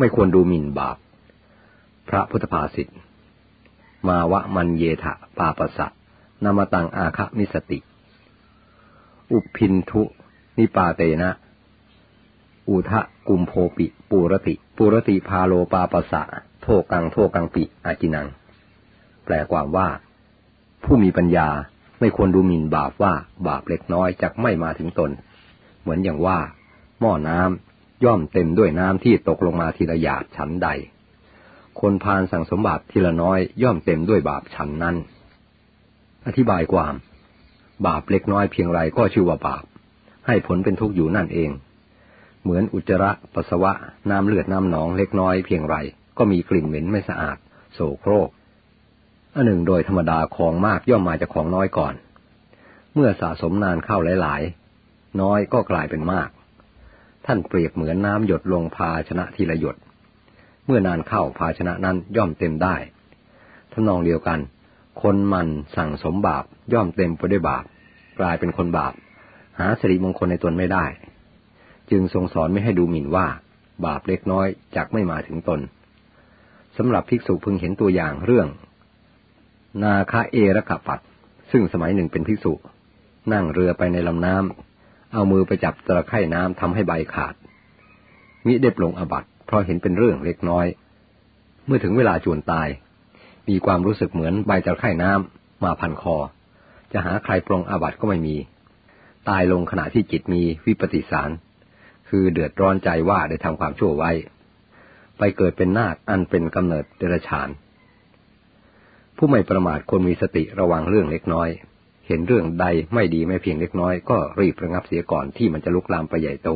ไม่ควรดูหมิ่นบาป พระพุทธภาษิต มาวะมันเยทะปาปสะนามตังอาคะมิสติ อุพินทุ นิปาเตนะ อุทะกุมโพปิ ปูรติ ปูรติพาโลปาปสะ โทกังโทกังปิ อาจินัง แปลความว่า ผู้มีปัญญาไม่ควรดูหมิ่นบาปว่าบาปเล็กน้อยจะไม่มาถึงตน เหมือนอย่างว่า หม้อน้ำ ย่อมเต็มด้วยน้ำที่ตกลงมาทีละหยาดชั้นใด คนพานสั่งสมบัติทีละน้อยย่อมเต็มด้วยบาปชั้นนั้น อธิบายความ บาปเล็กน้อยเพียงไรก็ชื่อว่าบาป ให้ผลเป็นทุกข์อยู่นั่นเอง เหมือนอุจจาระปัสสาวะน้ำเลือดน้ำหนองเล็กน้อยเพียงไรก็มีกลิ่นเหม็นไม่สะอาด โสโครกอันหนึ่งโดยธรรมดาของมากย่อมมาจากของน้อยก่อน เมื่อสะสมนานเข้าหลาย ๆ น้อยก็กลายเป็นมาก ท่านเปรียบเหมือนน้ำหยดลงภาชนะทีละหยด เมื่อนานเข้าภาชนะนั้นย่อมเต็มได้ทำนองเดียวกัน คนมันสั่งสมบาปย่อมเต็มไปด้วยบาป กลายเป็นคนบาป หาสิริมงคลในตนไม่ได้ จึงทรงสอนไม่ให้ดูหมิ่นว่า บาปเล็กน้อยจักไม่มาถึงตนสำหรับภิกษุพึงเห็นตัวอย่างเรื่อง นาคาเอระกะปัด ซึ่งสมัยหนึ่งเป็นภิกษุ นั่งเรือไปในลำน้ำ เอามือไปจับตะไคร่น้ำทำให้ใบขาด มิได้ปลงอบัตเพราะเห็นเป็นเรื่องเล็กน้อย เมื่อถึงเวลาจวนตาย มีความรู้สึกเหมือนใบตะไคร่น้ำมาพันคอ จะหาใครปลงอาบัตก็ไม่มี ตายลงขณะที่จิตมีวิปฏิสาร คือเดือดร้อนใจว่าได้ทำความชั่วไว้ ไปเกิดเป็นนาคอันเป็นกำเนิดเดรัจฉาน ผู้ไม่ประมาทควรมีสติระวังเรื่องเล็กน้อย เห็นเรื่องใดไม่ดีไม่เพียงเล็กน้อยก็รีบระงับเสียก่อนที่มันจะลุกลามไปใหญ่โต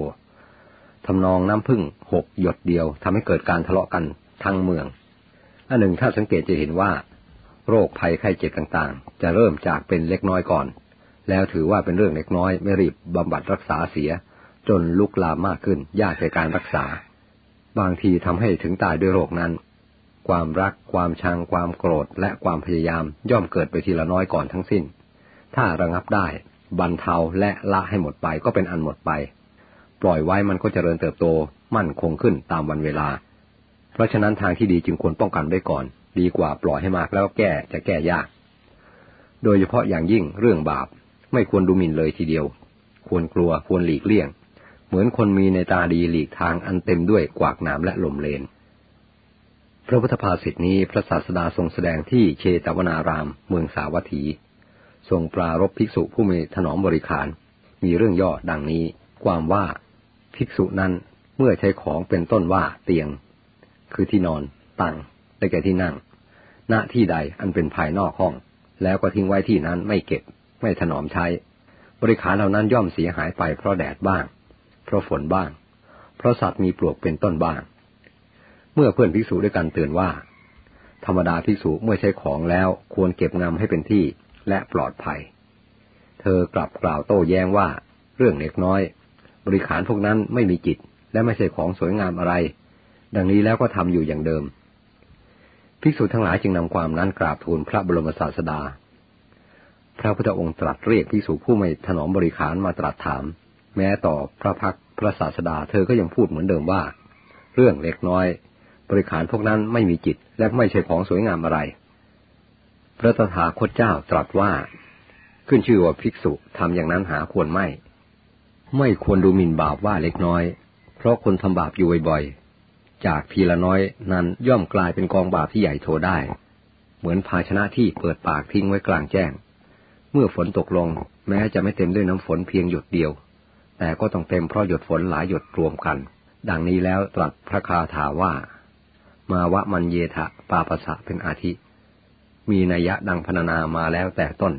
ทำนองน้ำพึ่งหกหยดเดียวทำให้เกิดการทะเลาะกันทั้งเมืองอันหนึ่งถ้าสังเกตจะเห็นว่า โรคภัยไข้เจ็บต่างๆ จะเริ่มจากเป็นเล็กน้อยก่อน แล้วถือว่าเป็นเรื่องเล็กน้อยไม่รีบบำบัดรักษาเสีย จนลุกลามมากขึ้นยากในการรักษา บางทีทำให้ถึงตายด้วยโรคนั้น ความรัก ความชัง ความโกรธ และความพยายามย่อมเกิดไปทีละน้อยก่อนทั้งสิ้น ถ้าระงับได้บรรเทาและละให้หมดไปก็เป็นอันหมดไป ปล่อยไว้มันก็จเจริญเติบโตมั่นคงขึ้นตามวันเวลา เพราะฉะนั้นทางที่ดีจึงควรป้องกันไว้ก่อน ดีกว่าปล่อยให้มากแล้วแก้จะแก้ยาก โดยเฉพาะอย่างยิ่งเรื่องบาป ไม่ควรดูหมิ่นเลยทีเดียว ควรกลัวควรหลีกเลี่ยง เหมือนคนมีในตาดีหลีกทางอันเต็มด้วยกวากหนามและลมเลน พระพุทธภาษิตนี้พระศาสดาทรงแสดงที่เชตวนาราม เมืองสาวัตถี ทรงปรารบภิกษุผู้มีถนอมบริขาร มีเรื่องย่อดังนี้ ความว่าภิกษุนั้นเมื่อใช้ของเป็นต้นว่าเตียง คือที่นอนตังได้แก่ที่นั่งณที่ใดอันเป็นภายนอกห้อง แล้วก็ทิ้งไว้ที่นั้นไม่เก็บ ไม่ถนอมใช้ บริขารเหล่านั้นย่อมเสียหายไปเพราะแดดบ้าง เพราะฝนบ้าง เพราะสัตว์มีปลวกเป็นต้นบ้าง เมื่อเพื่อนภิกษุด้วยกันเตือนว่า ธรรมดาภิกษุเมื่อใช้ของแล้วควรเก็บงำให้เป็นที่ และปลอดภัย เธอกลับกล่าวโต้แย้งว่า เรื่องเล็กน้อย บริขารพวกนั้นไม่มีจิตและไม่ใช่ของสวยงามอะไร ดังนี้แล้วก็ทำอยู่อย่างเดิม ภิกษุทั้งหลายจึงนำความนั้นกราบทูลพระบรมศาสดา พระพุทธองค์ตรัสเรียกภิกษุผู้ไม่ถนอมบริขารมาตรัสถาม แม้ต่อพระพักพระศาสดาเธอก็ยังพูดเหมือนเดิมว่า เรื่องเล็กน้อย บริขารพวกนั้นไม่มีจิตและไม่ใช่ของสวยงามอะไร ระตถาคตเจ้าตรัสว่า ขึ้นชื่อว่าภิกษุทำอย่างนั้นหาควรไม่ ไม่ควรดูหมิ่นบาปว่าเล็กน้อย เพราะคนทำบาปอยู่บ่อยๆ จากทีละน้อยนั้นย่อมกลายเป็นกองบาปที่ใหญ่โตได้ เหมือนภาชนะที่เปิดปากทิ้งไว้กลางแจ้ง เมื่อฝนตกลง แม้จะไม่เต็มด้วยน้ำฝนเพียงหยดเดียว แต่ก็ต้องเต็มเพราะหยดฝนหลายหยดรวมกัน ดังนี้แล้วตรัสพระคาถาว่า มาวะมันเยทะปาปะสะเป็นอาทิ มีนัยยะดังพรรณนามาแล้วแต่ต้น